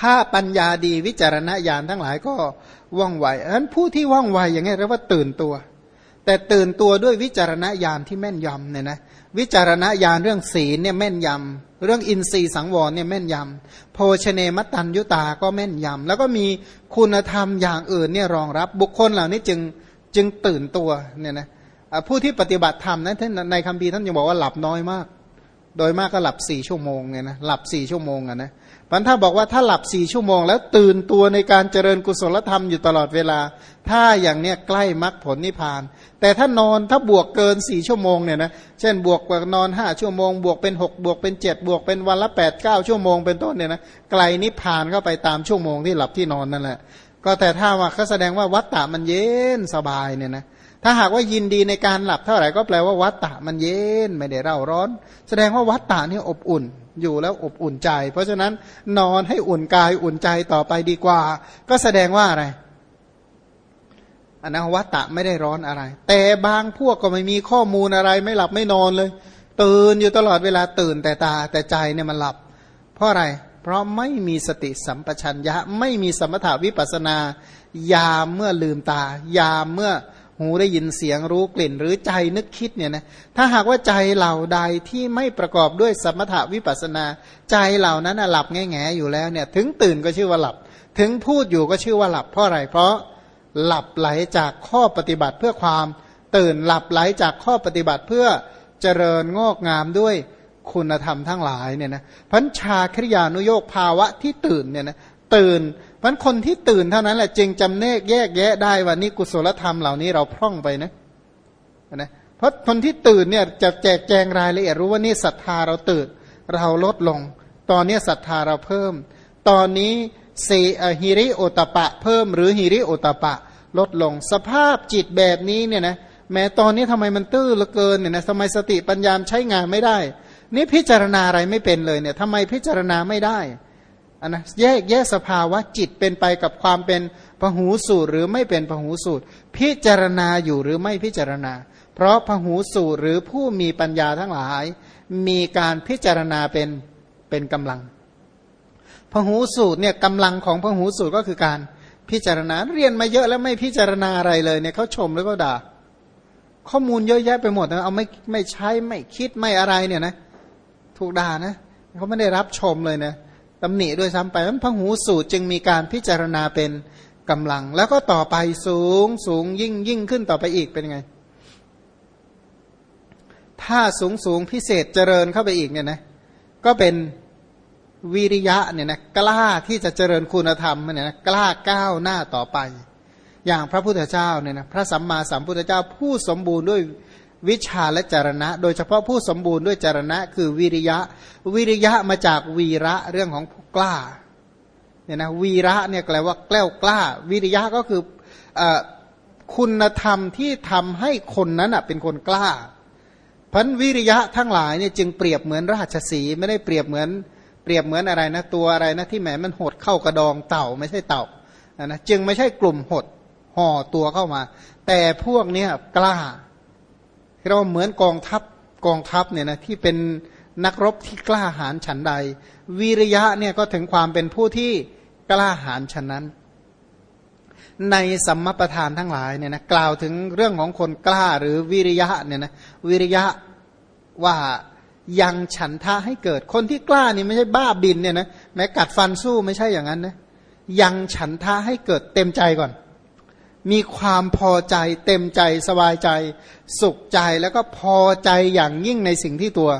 ถ้าปัญญาดีวิจารณญาณทั้งหลายก็ว่องไวอันผู้ที่ว่องไวอย่างนี้เรียกว่าตื่นตัว แต่ตื่นตัวด้วยวิจารณญาณที่แม่นยำเนี่ยนะวิจารณญาณเรื่องศีลเนี่ยแม่นยำเรื่องอินทรีย์สังวรเนี่ยแม่นยำโภชเนมตันยุตาก็แม่นยำแล้วก็มีคุณธรรมอย่างอื่นเนี่ยรองรับ บุคคลเหล่านี้จึงจึงตื่นตัวเนี่ยนะผู้ที่ปฏิบัติธรรมนั้นท่านในคำพีท่านยังบอกว่าหลับน้อยมาก โดยมากก็หลับสี่ชั่วโมงเนี่ยนะหลับสี่ชั่วโมงอะนะ มันถ้าบอกว่าถ้าหลับสี่ชั่วโมง แล้วตื่นตัวในการเจริญกุศลธรรมอยู่ตลอดเวลา ถ้าอย่างเนี้ยใกล้มรรคผลนิพพาน แต่ถ้านอนถ้าบวกเกินสี่ชั่วโมงเนี่ยนะเช่นบวกกว่านอนห้าชั่วโมง บวกเป็นหกบวกเป็นเจ็ดบวกเป็นวันละแปดเก้าชั่วโมงเป็นต้นเนี่ยนะไกลนิพพานเข้าไปตามชั่วโมงที่หลับที่นอนนั่นแหละ ก็แต่ถ้าว่าเขาแสดงว่าวัตตะมันเย็นสบายเนี่ยนะถ้าหากว่ายินดีในการหลับเท่าไหร่ก็แปลว่าวัตตะมันเย็นไม่ได้เร่าร้อน แสดงว่าวัตตะนี่อบอุ่น อยู่แล้วอบอุ่นใจ เพราะฉะนั้นนอนให้อุ่นกายอุ่นใจต่อไปดีกว่า ก็แสดงว่าอะไรอนนั้นวัตตะไม่ได้ร้อนอะไร แต่บางพวกก็ไม่มีข้อมูลอะไรไม่หลับไม่นอนเลย ตื่นอยู่ตลอดเวลาตื่นแต่ตาแต่ใจเนี่ยมันหลับ เพราะอะไร เพราะไม่มีสติสัมปชัญญะ ไม่มีสมถาวิปัสนา ยามเมื่อลืมตา ยามเมื่อ หูได้ยินเสียงรู้กลิ่น หรือใจนึกคิดเนี่ยนะถ้าหากว่าใจเหล่าใดที่ไม่ประกอบด้วยสมถะวิปัสนา ใจเหล่านั้นหลับแง่แง่อยู่แล้วเนี่ยถึงตื่นก็ชื่อว่าหลับ ถึงพูดอยู่ก็ชื่อว่าหลับเพราะอะไรเพราะหลับไหลจากข้อปฏิบัติเพื่อความตื่นหลับไหลจากข้อปฏิบัติเพื่อเจริญงอกงามด้วยคุณธรรมทั้งหลายเนี่ยนะพันชาคริยานุโยกภาวะที่ตื่นเนี่ยนะตื่น มันคนที่ตื่นเท่านั้นแหละจึงจำเนกแยกแยะได้ว่านี่กุศลธรรมเหล่านี้เราพร่องไปนะนะเพราะคนที่ตื่นเนี่ยจะแจกแจงรายละเอียดรู้ว่านี่ศรัทธาเราตื่นเราลดลง ตอนนี้ศรัทธาเราเพิ่ม ตอนนี้เสฮิริโอตปะ เพิ่มหรือฮิริโอตปะ ลดลง สภาพจิตแบบนี้เนี่ยนะแม้ตอนนี้ทำไมมันตื้อเหลือเกินเนี่ยนะทำไมสติปัญญาใช้งานไม่ได้ นี่พิจารณาอะไรไม่เป็นเลยเนี่ยทำไมพิจารณาไม่ได้ อันนะแยกแยกสภาวะจิตเป็นไปกับความเป็นพหูสูตรหรือไม่เป็นพหูสูตร พิจารณาอยู่หรือไม่พิจารณา เพราะพหูสูตรหรือผู้มีปัญญาทั้งหลาย มีการพิจารณาเป็นเป็นกำลังพหูสูตรเนี่ยกำลังของพหูสูตรก็คือการพิจารณาเรียนมาเยอะแล้วไม่พิจารณาอะไรเลยเนี่ยเขาชมแล้วก็ด่า ข้อมูลเยอะแยะไปหมดนะเอาไม่ไม่ใช้ไม่คิดไม่อะไรเนี่ยนะ ถูกด่านะเขาไม่ได้รับชมเลยนะ ตำหนิด้วยซ้ำไปนั้นพหูสูตรจึงมีการพิจารณาเป็นกำลัง แล้วก็ต่อไปสูงสูงยิ่งยิ่งขึ้นต่อไปอีกเป็นไง ถ้าสูงสูงพิเศษเจริญเข้าไปอีกเนี่ยนะก็เป็นวิริยะเนี่ยนะกล้าที่จะเจริญคุณธรรมเนี่ยนะกล้าก้าวหน้าต่อไป อย่างพระพุทธเจ้าเนี่ยนะพระสัมมาสัมพุทธเจ้าผู้สมบูรณ์ด้วย วิชาและจารณะ โดยเฉพาะผู้สมบูรณ์ด้วยจารณะ คือวิริยะ วิริยะมาจากวีระเรื่องของกล้าเนี่ยนะวีระเนี่ยแปลว่าแกล้วกล้า วิริยะก็คืออคุณธรรมที่ทำให้คนนั้นเป็นคนกล้าพันวิริยะทั้งหลายเนี่ยจึงเปรียบเหมือนราชสีไม่ได้เปรียบเหมือน เปรียบเหมือนอะไรนะตัวอะไรนะที่แหมมันหดเข้ากระดองเต่าไม่ใช่เต่านะจึงไม่ใช่กลุ่มหดห่อตัวเข้ามา แต่พวกเนี้ยกล้า เราเหมือนกองทัพกองทัพเนี่ยนะที่เป็นนักรบที่กล้าหาญฉันใด วิริยะเนี่ยก็ถึงความเป็นผู้ที่กล้าหาญฉันนั้น ในสัมมาประธานทั้งหลายเนี่ยนะกล่าวถึงเรื่องของคนกล้าหรือวิริยะเนี่ยนะวิริยะว่ายังฉันทะให้เกิดคนที่กล้านี่ไม่ใช่บ้าบินเนี่ยนะแม้กัดฟันสู้ไม่ใช่อย่างนั้นนะยังฉันทะให้เกิดเต็มใจก่อน มีความพอใจเต็มใจสบายใจ สุขใจแล้วก็พอใจอย่างยิ่งในสิ่งที่ตัว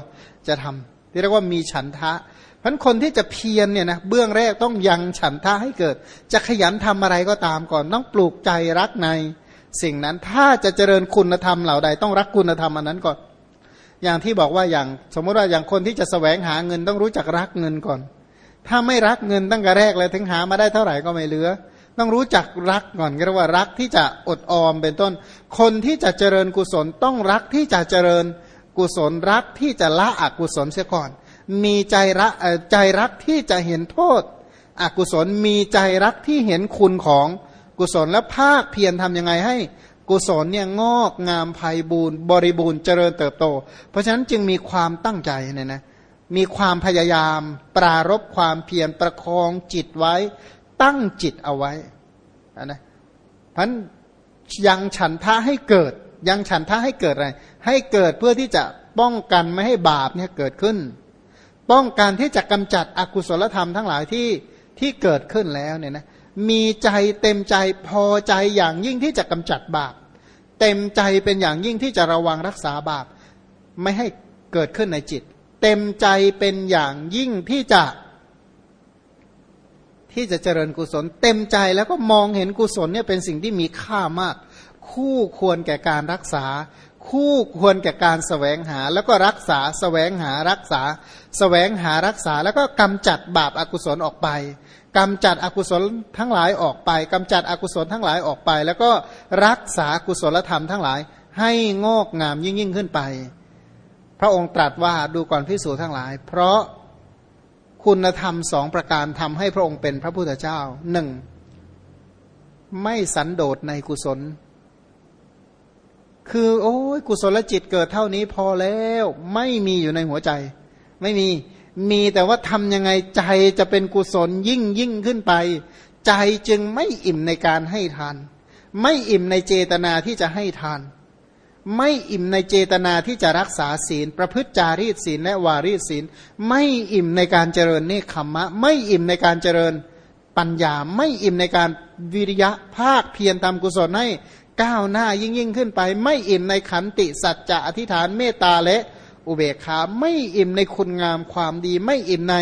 จะทำที่เรียกว่ามีฉันทะเพราะคนที่จะเพียรเนี่ยนะเบื้องแรกต้องยังฉันทะให้เกิด จะขยันทำอะไรก็ตามก่อน ต้องปลูกใจรักใน สิ่งนั้นถ้าจะเจริญคุณธรรมเหล่าใดต้องรักคุณธรรมอันนั้นก่อน อย่างที่บอกว่าอย่างสมมติว่าอย่างคนที่จะสแสวงหาเงินต้องรู้จักรักเงินก่อน ถ้าไม่รักเงินตั้งแต่แรกเลยถึงหามาได้เท่าไหร่ก็ไม่เหลือ ต้องรู้จักรักก่อนก็เรียกว่ารักที่จะอดออมเป็นต้น คนที่จะเจริญกุศลต้องรักที่จะเจริญกุศลรักที่จะละอกุศลเสียก่อน มีใจรักใจรักที่จะเห็นโทษ อกุศลมีใจรักที่เห็นคุณของกุศลและภาคเพียรทำยังไงให้กุศลเนี่ยงอกงามภัยบูรณ์บริบูรณ์เจริญเติบโต เพราะฉะนั้นจึงมีความตั้งใจเนี่ยนะมีความพยายามปรารบความเพียรประคองจิตไว้ ตั้งจิตเอาไว้นะพันยังฉันทะให้เกิด ยังฉันทะให้เกิดอะไร ให้เกิดเพื่อที่จะป้องกันไม่ให้บาปเนี่ยเกิดขึ้น ป้องกันที่จะกำจัดอกุศลธรรมทั้งหลายที่ที่เกิดขึ้นแล้วเนี่ยนะมีใจเต็มใจพอใจอย่างยิ่งที่จะกำจัดบาป เต็มใจเป็นอย่างยิ่งที่จะระวังรักษาบาป ไม่ให้เกิดขึ้นในจิต เต็มใจเป็นอย่างยิ่งที่จะ ที่จะเจริญกุศลเต็มใจแล้วก็มองเห็นกุศลเนี่ยเป็นสิ่งที่มีค่ามาก คู่ควรแก่การรักษา คู่ควรแก่การสแสวงหา แล้วก็รักษาสแสวงหารักษาสแสวงหารักษา แล้วก็กำจัดบาปอากุศลออกไปกำจัดอกุศลทั้งหลายออกไปกำจัดอกุศลทั้งหลายออกไป แล้วก็รักษากุศลธรรมทั้งหลาย ให้งอกงามยิ่งยิ่งขึ้นไป พระองค์ตรัสว่าดูก่อนพิสูจทั้งหลาย เพราะ คุณธรรมสองประการทำให้พระองค์เป็นพระพุทธเจ้าหนึ่งไม่สันโดษในกุศล คือ โอ้ยกุศลจิตเกิดเท่านี้พอแล้ว ไม่มีอยู่ในหัวใจ ไม่มีมีแต่ว่าทำยังไงใจจะเป็นกุศลยิ่งยิ่งขึ้นไป ใจจึงไม่อิ่มในการให้ทาน ไม่อิ่มในเจตนาที่จะให้ทาน ไม่อิ่มในเจตนาที่จะรักษาศีล ประพฤติจารีตศีลและวารีศีล ไม่อิ่มในการเจริญเนคขมมะ ไม่อิ่มในการเจริญปัญญา ไม่อิ่มในการวิริยะภาคเพียรทำกุศลให้ก้าวหน้ายิ่งยิ่งขึ้นไป ไม่อิ่มในขันติสัจจะอธิษฐานเมตตาและอุเบกขาไม่อิ่มในคุณงามความดี ไม่อิ่มใน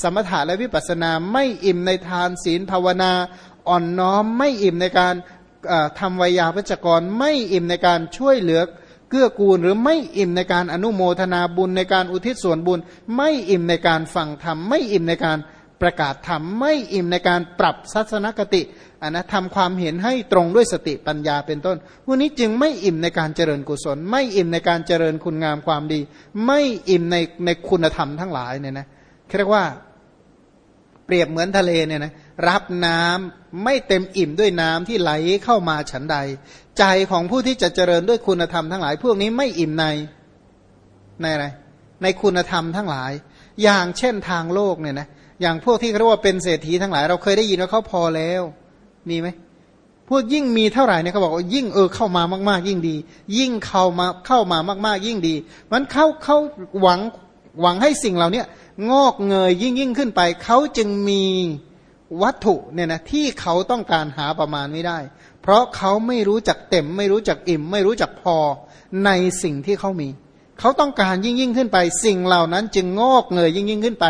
สมถะและวิปัสสนา ไม่อิ่มในทานศีลภาวนา อ่อนน้อมไม่อิ่มในการ ทำวิยาพจกรไม่อิ่มในการช่วยเหลือเกื้อกูลหรือไม่อิ่มในการอนุโมทนาบุญในการอุทิศส่วนบุญ ไม่อิ่มในการฟังธรรมไม่อิ่มในการประกาศธรรมไม่อิ่มในการปรับทัศนคติอันนะทำความเห็นให้ตรงด้วยสติปัญญาเป็นต้นวันนี้จึงไม่อิ่มในการเจริญกุศล ไม่อิ่มในการเจริญคุณงามความดี ไม่อิ่มในในคุณธรรมทั้งหลายเนี่ยนะเรียกว่า เปรียบเหมือนทะเลเนี่ยนะรับน้ำไม่เต็มอิ่มด้วยน้ำที่ไหลเข้ามาฉันใด ใจของผู้ที่จะเจริญด้วยคุณธรรมทั้งหลาย พวกนี้ไม่อิ่มในในอะไรในคุณธรรมทั้งหลาย อย่างเช่นทางโลกเนี่ยนะอย่างพวกที่เรียกว่าเป็นเศรษฐีทั้งหลาย เราเคยได้ยินว่าเขาพอแล้ว มีไหมพูดยิ่งมีเท่าไหร่เนี่ยเขาบอกว่ายิ่งเออเข้ามามาก ๆ ยิ่งดี ยิ่งเข้ามาเข้ามามาก ๆ ยิ่งดีมันเข้าเข้าหวัง หวังให้สิ่งเหล่านี้งอกเงยยิ่งยิ่งขึ้นไป เขาจึงมีวัตถุเนี่ยนะที่เขาต้องการหาประมาณไม่ได้ เพราะเขาไม่รู้จักเต็ม ไม่รู้จักอิ่ม ไม่รู้จักพอในสิ่งที่เขามี เขาต้องการยิ่งยิ่งขึ้นไป สิ่งเหล่านั้นจึงงอกเงยยิ่งยิ่งขึ้นไป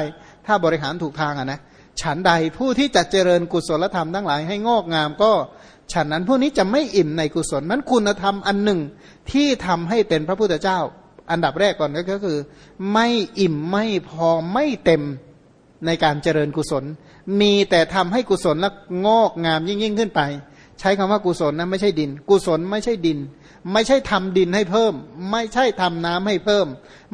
ถ้าบริหารถูกทางอะนะฉันใดผู้ที่จะเจริญกุศลธรรมทั้งหลายให้งอกงามก็ฉันนั้นผู้นี้จะไม่อิ่มในกุศลนั้นคุณธรรมอันหนึ่งที่ทำให้เป็นพระพุทธเจ้า อันดับแรกก่อนก็คือ ไม่อิ่มไม่พอไม่เต็มในการเจริญกุศล มีแต่ทำให้กุศลและงอกงามยิ่งยิ่งขึ้นไป ใช้คำว่ากุศลนะไม่ใช่ดิน กุศลไม่ใช่ดิน ไม่ใช่ทำดินให้เพิ่ม ไม่ใช่ทำน้ำให้เพิ่ม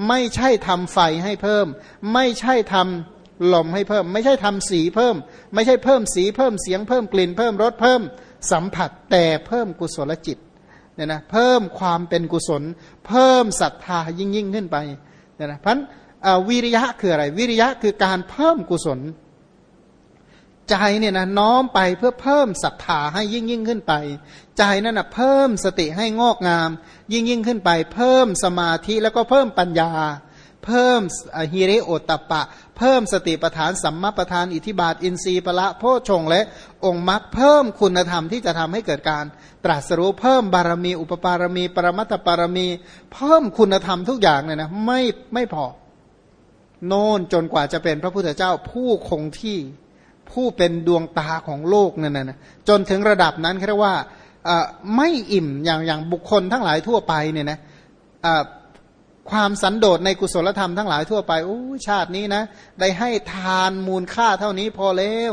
ไม่ใช่ทำไฟให้เพิ่ม ไม่ใช่ทำลมให้เพิ่ม ไม่ใช่ทำสีเพิ่ม ไม่ใช่เพิ่มสีเพิ่มเสียงเพิ่มกลิ่นเพิ่มรสเพิ่ม สัมผัสแต่เพิ่มกุศลจิต เนี่ยนะเพิ่มความเป็นกุศล เพิ่มศรัทธายิ่งยิ่งขึ้นไปเนี่ยนะพันวิริยะคืออะไร วิริยะคือการเพิ่มกุศล ใจเนี่ยนะน้อมไปเพื่อเพิ่มศรัทธาให้ยิ่งยิ่งขึ้นไป ใจนั่นนะเพิ่มสติให้งอกงาม ยิ่งยิ่งขึ้นไป เพิ่มสมาธิแล้วก็เพิ่มปัญญา เพิ่มฮิริโอตปะ เพิ่มสติปทานสัมมาปทานอิทิบาท อินทรีย์ปละโพชงและองค์มรรคเพิ่มคุณธรรมที่จะทำให้เกิดการ ตรัสรู้เพิ่มบารมี อุปปารมี ปรมัตถปารมี เพิ่มคุณธรรมทุกอย่างเนี่ยนะไม่ไม่พอ โน่นจนกว่าจะเป็นพระพุทธเจ้าผู้คงที่ผู้เป็นดวงตาของโลกนั่นนะจนถึงระดับนั้นเรียกว่าไม่อิ่มอย่างอย่างบุคคลทั้งหลายทั่วไปเนี่ยนะ ความสันโดษในกุศลธรรมทั้งหลายทั่วไปโอ้ชาตินี้นะ ได้ให้ทานมูลค่าเท่านี้พอแล้ว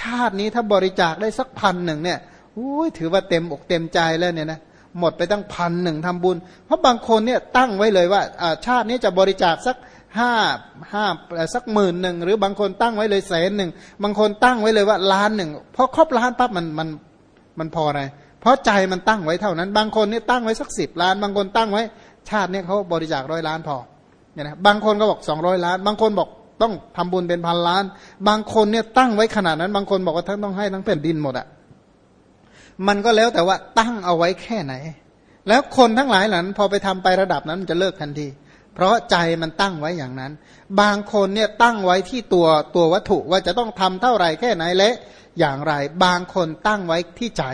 ชาตินี้ถ้าบริจาคได้สักพันหนึ่งเนี่ยโอ้ยถือว่าเต็มอกเต็มใจแล้วเนี่ยนะหมดไปตั้งพันหนึ่งทำบุญ เพราะบางคนเนี่ยตั้งไว้เลยว่าชาตินี้จะบริจาคสักห้าห้าสักหมื่นหนึ่งหรือบางคนตั้งไว้เลยแสนหนึ่งบางคนตั้งไว้เลยว่าล้านหนึ่งพอครบล้านปั๊บมันมันมันพอไรเพราะใจมันตั้งไว้เท่านั้น บางคนนี่ตั้งไว้สักสิบล้าน บางคนตั้งไว้ ชาติเนี้เขาบริจาคร้อยล้านพอเนี่ยนะบางคนก็บอกสองร้อยล้าน บางคนบอกต้องทำบุญเป็นพันล้าน บางคนเนี่ยตั้งไว้ขนาดนั้น บางคนบอกว่าทั้งต้องให้ทั้งแผ่นดินหมดอะมันก็แล้วแต่ว่าตั้งเอาไว้แค่ไหน แล้วคนทั้งหลายหลันพอไปทำไประดับนั้นมันจะเลิกทันที เพราะใจมันตั้งไว้อย่างนั้น บางคนเนี่ยตั้งไว้ที่ตัวตัววัตถุว่าจะต้องทำเท่าไหร่แค่ไหนและอย่างไร บางคนตั้งไว้ที่ใจ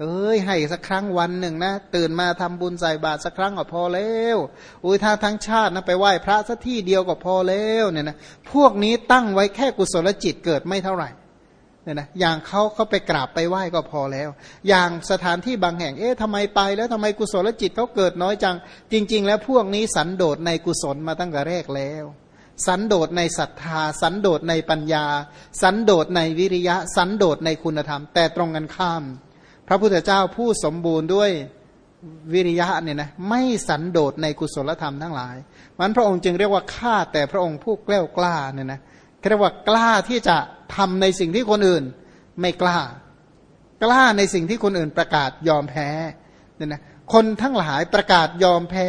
เอ้ยให้สักครั้งวันหนึ่งนะตื่นมาทำบุญใส่บาตรสักครั้งก็พอแล้วอุ้ยถ้าทั้งชาตินะไปไหว้พระสักที่เดียวก็พอแล้วเนี่ยนะพวกนี้ตั้งไว้แค่กุศลจิตเกิดไม่เท่าไหร่เนี่ยนะอย่างเขาเขาไปกราบไปไหว้ก็พอแล้ว อย่างสถานที่บางแห่งเอ๊ะทำไมไปแล้วทำไมกุศลจิตเขาเกิดน้อยจัง จริง ๆ แล้วพวกนี้สันโดษในกุศลมาตั้งแต่แรกแล้ว สันโดษในศรัทธา สันโดษในปัญญา สันโดษในวิริยะ สันโดษในคุณธรรม แต่ตรงกันข้าม พระพุทธเจ้าผู้สมบูรณ์ด้วยวิริยะเนี่ยนะไม่สันโดษในกุศลธรรมทั้งหลาย มันพระองค์จึงเรียกว่าข้าแต่พระองค์ผู้กล้ากล้าเนี่ยนะเรียกว่ากล้าที่จะทำในสิ่งที่คนอื่น ไม่กล้า กล้าในสิ่งที่คนอื่นประกาศยอมแพ้เนี่ยนะคนทั้งหลายประกาศยอมแพ้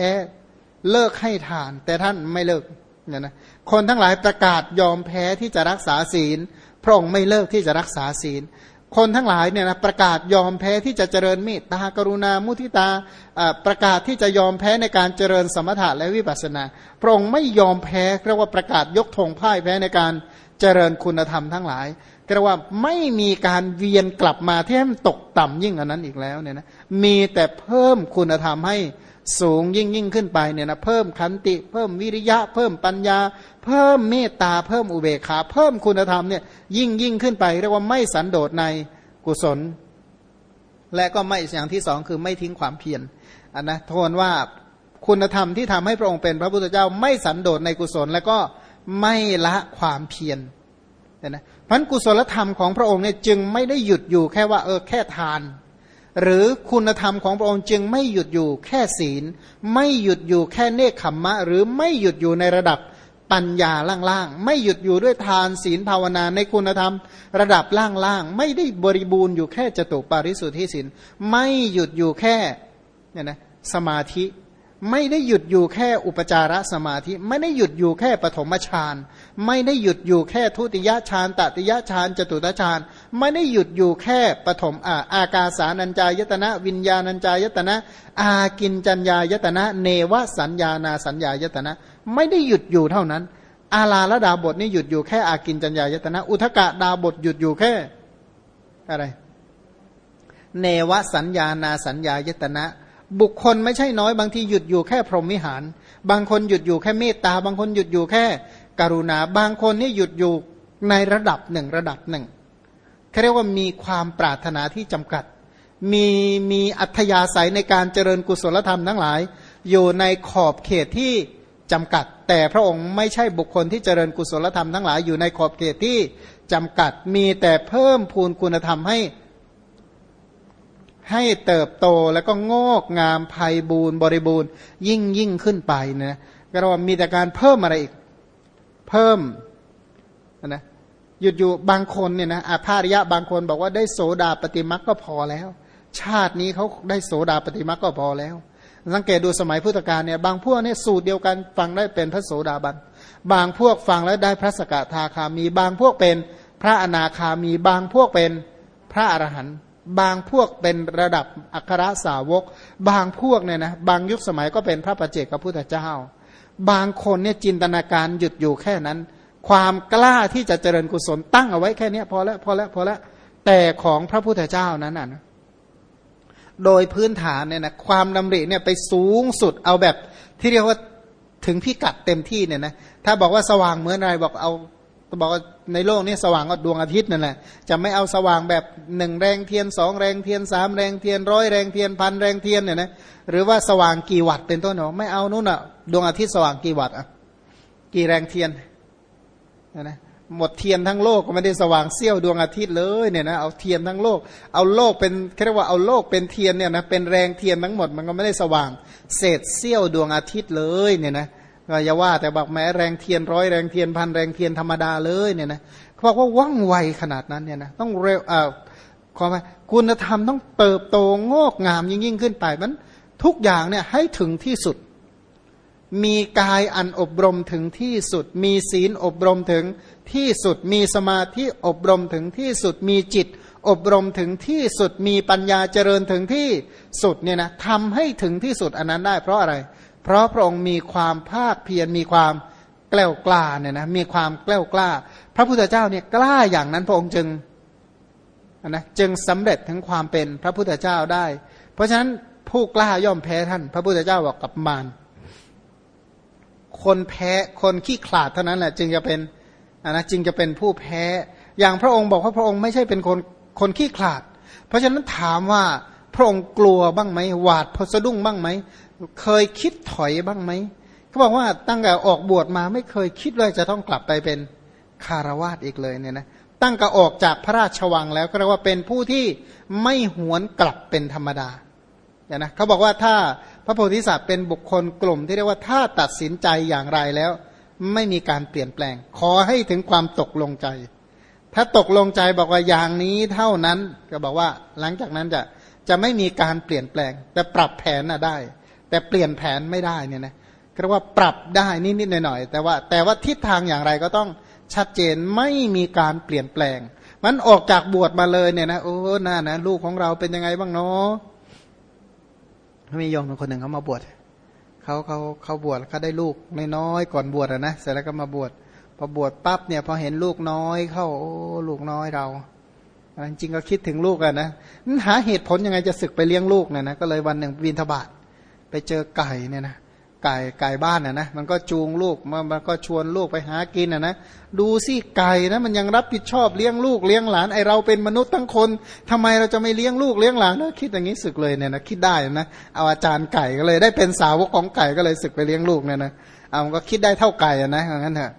เลิกให้ทาน แต่ท่านไม่เลิกเนี่ยนะคนทั้งหลายประกาศยอมแพ้ที่จะรักษาศีล พระองค์ไม่เลิกที่จะรักษาศีล คนทั้งหลายเนี่ยนะประกาศยอมแพ้ที่จะเจริญเมตตากรุณามุทิตาประกาศที่จะยอมแพ้ในการเจริญสมถะและวิปัสสนา พระองค์ไม่ยอมแพ้เรียกว่าประกาศยกธงพ่ายแพ้ในการเจริญคุณธรรมทั้งหลายเรียกว่าไม่มีการเวียนกลับมาที่ให้มันตกต่ำยิ่งอันนั้นอีกแล้วเนี่ยนะมีแต่เพิ่มคุณธรรมให้ สูงยิ่งยิ่งขึ้นไปเนี่ยนะเพิ่มขันติ เพิ่มวิริยะ เพิ่มปัญญา เพิ่มเมตตาเพิ่มอุเบกขา เพิ่มคุณธรรมเนี่ยยิ่งยิ่งขึ้นไป เรียกว่าไม่สันโดษในกุศล และก็ไม่อย่างที่สองคือไม่ทิ้งความเพียรอันนะทวนว่าคุณธรรมที่ทำให้พระองค์เป็นพระพุทธเจ้าไม่สันโดษในกุศล และก็ไม่ละความเพียรนะพันกุศลธรรมของพระองค์เนี่ยจึงไม่ได้หยุดอยู่แค่ว่าเออแค่ทาน หรือคุณธรรมของพระองค์จึงไม่หยุดอยู่แค่ศีล ไม่หยุดอยู่แค่เนคขมมะ หรือไม่หยุดอยู่ในระดับปัญญาล่างๆ ไม่หยุดอยู่ด้วยทานศีลภาวนาในคุณธรรม ระดับล่างๆ ไม่ได้บริบูรณ์อยู่แค่จตุปาริสุทธิศีลไม่หยุดอยู่แค่เนี่ยนะสมาธิไม่ได้หยุดอยู่แค่อุปจารสมาธิ ไม่ได้หยุดอยู่แค่ปฐมฌานไม่ได้หยุดอยู่แค่ทุติยฌานตติยฌานจตุตฌาน ไม่ได้หยุดอยู่แค่ปฐมอาอากาสานัญจายตนะ วิญญาณัญจายตนะ อากินจัญญายตนะ เนวสัญญานาสัญญายตนะ ไม่ได้หยุดอยู่เท่านั้น อาลาละดาบทนี่หยุดอยู่แค่อากินจัญญายตนะ อุทกะดาบทหยุดอยู่แค่อะไร เนวสัญญานาสัญญายตนะ บุคคลไม่ใช่น้อยบางทีหยุดอยู่แค่พรหมวิหาร บางคนหยุดอยู่แค่เมตตา บางคนหยุดอยู่แค่ กรุณา บางคนนี่หยุดอยู่ในระดับหนึ่งระดับหนึ่ง เขาเรียกว่ามีความปรารถนาที่จำกัด มีมีอัธยาศัยในการเจริญกุศลธรรมทั้งหลาย อยู่ในขอบเขตที่จำกัด แต่พระองค์ไม่ใช่บุคคลที่เจริญกุศลธรรมทั้งหลายอยู่ในขอบเขตที่จำกัด มีแต่เพิ่มพูนคุณธรรมให้ ให้เติบโตแล้วก็งอกงามภัยบูนบริบูรณ์ ยิ่งยิ่งขึ้นไปนะก็เรียกว่ามีแต่การเพิ่มอะไรอีก เพิ่มนะ หยุดอยู่บางคนเนี่ยนะอาภาริยะบางคนบอกว่าได้โสดาปฏิมักก็พอแล้ว ชาตินี้เขาได้โสดาปฏิมักก็พอแล้ว สังเกตดูสมัยพุทธกาลเนี่ยบางพวกเนี่ยสูตรเดียวกันฟังได้เป็นพระโสดาบัน บางพวกฟังแล้วได้พระสกทาคามี บางพวกเป็นพระอนาคามี บางพวกเป็นพระอรหันต์บางพวกเป็นระดับอัครสาวก บางพวกเนี่ยนะบางยุคสมัยก็เป็นพระประเจกพระพุทธเจ้า บางคนเนี่ยจินตนาการหยุดอยู่แค่นั้น ความกล้าที่จะเจริญกุศลตั้งเอาไว้แค่นี้พอแล้วพอแล้วพอแล้วแต่ของพระพุทธเจ้านั้นน่ะโดยพื้นฐานเนี่ยนะความดำริเนี่ยไปสูงสุดเอาแบบที่เรียกว่าถึงพิกัดเต็มที่เนี่ยนะถ้าบอกว่าสว่างเหมือนอะไรบอกเอาบอกว่าในโลกนี้สว่างก็ดวงอาทิตย์นั่นแหละจะไม่เอาสว่างแบบหนึ่งแรงเทียนสองแรงเทียนสามแรงเทียนร้อยแรงเทียนพันแรงเทียนเนี่ยนะหรือว่าสว่างกี่วัตต์เป็นต้นเนาะไม่เอานู่นอะดวงอาทิตย์สว่างกี่วัตต์อะกี่แรงเทียน นะหมดเทียนทั้งโลกก็ไม่ได้สว่างเสี้ยวดวงอาทิตย์เลยเนี่ยนะเอาเทียนทั้งโลก เอาโลกเป็นเรียกว่าเอาโลกเป็นเทียนเนี่ยนะเป็นแรงเทียนทั้งหมดมันก็ไม่ได้สว่างเศษเสี้ยวดวงอาทิตย์เลยเนี่ยนะก็อย่าว่าแต่บอกแม้แรงเทียนร้อยแรงเทียนพันแรงเทียนธรรมดาเลยเนี่ยนะเขาบอกว่าว่องไวขนาดนั้นเนี่ยนะต้องเร็วอ่าความคุณธรรมต้องเติบโตงอกงามยิ่งยิ่งขึ้นไปมันทุกอย่างเนี่ยให้ถึงที่สุด มีกายอันอบรมถึงที่สุด มีศีลอบรมถึงที่สุด มีสมาธิอบรมถึงที่สุด มีจิต อบรมถึงที่สุด มีปัญญาเจริญถึงที่สุดเนี่ยนะทำให้ถึงที่สุดอันนั้นได้เพราะอะไร เพราะพระองค์มีความภาคเพียรมีความแกล้วกล้าเนี่ยนะมีความแกล้วกล้า พระพุทธเจ้าเนี่ยกล้าอย่างนั้นพระองค์จึงนะจึงสำเร็จถึงความเป็นพระพุทธเจ้าได้ เพราะฉะนั้นผู้กล้าย่อมแพ้ท่าน พระพุทธเจ้าบอกกับมาร คนแพ้คนขี้ขลาดเท่านั้นแหละจึงจะเป็นนะจึงจะเป็นผู้แพ้ อย่างพระองค์บอกว่าพระองค์ไม่ใช่เป็นคนคนขี้ขลาด เพราะฉะนั้นถามว่าพระองค์กลัวบ้างไหมหวาดพสะดุ้งบ้างไหมเคยคิดถอยบ้างไหมเขาบอกว่าตั้งแต่ออกบวชมาไม่เคยคิดเลยจะต้องกลับไปเป็นคารวาสอีกเลยเนี่ยนะตั้งแต่ออกจากพระราชวังแล้วก็เรียกว่าเป็นผู้ที่ไม่หวนกลับเป็นธรรมดาเนี่ยนะเขาบอกว่าถ้า พระโพธิสัตว์เป็นบุคคลกลุ่มที่เรียกว่าถ้าตัดสินใจอย่างไรแล้ว ไม่มีการเปลี่ยนแปลง ขอให้ถึงความตกลงใจ ถ้าตกลงใจบอกว่าอย่างนี้เท่านั้นก็บอกว่าหลังจากนั้นจะจะไม่มีการเปลี่ยนแปลง แต่ปรับแผนน่ะได้ แต่เปลี่ยนแผนไม่ได้เนี่ยนะเรียกว่าปรับได้นิดๆหน่อยๆแต่ว่าแต่ว่าทิศทางอย่างไรก็ต้องชัดเจนไม่มีการเปลี่ยนแปลง มันออกจากบวชมาเลยเนี่ยนะโอ้น่านะลูกของเราเป็นยังไงบ้างเนาะ มีโยมคนหนึ่งเขามาบวชเขาเขาเขาบวชเขาได้ลูกน้อยๆก่อนบวชนะเสร็จแล้วก็มาบวชพอบวชปั๊บเนี่ยพอเห็นลูกน้อยเข้าโอ้ลูกน้อยเราจริงก็คิดถึงลูกอะนะหาเหตุผลยังไงจะศึกไปเลี้ยงลูกเนี่ยนะก็เลยวันหนึ่งวินทบาทไปเจอไก่เนี่ยนะ ไก่ไก่บ้านน่ะนะมันก็จูงลูกมันมันก็ชวนลูกไปหากินอะนะดูสิไก่นะมันยังรับผิดชอบเลี้ยงลูกเลี้ยงหลานไอเราเป็นมนุษย์ทั้งคนทำไมเราจะไม่เลี้ยงลูกเลี้ยงหลานนะคิดอย่างนี้ศึกเลยเนี่ยนะคิดได้นะเอาอาจารย์ไก่ก็เลยได้เป็นสาวกของไก่ก็เลยศึกไปเลี้ยงลูกเนี่ยนะเอามันก็คิดได้เท่าไก่อะนะอย่างนั้นเถอะ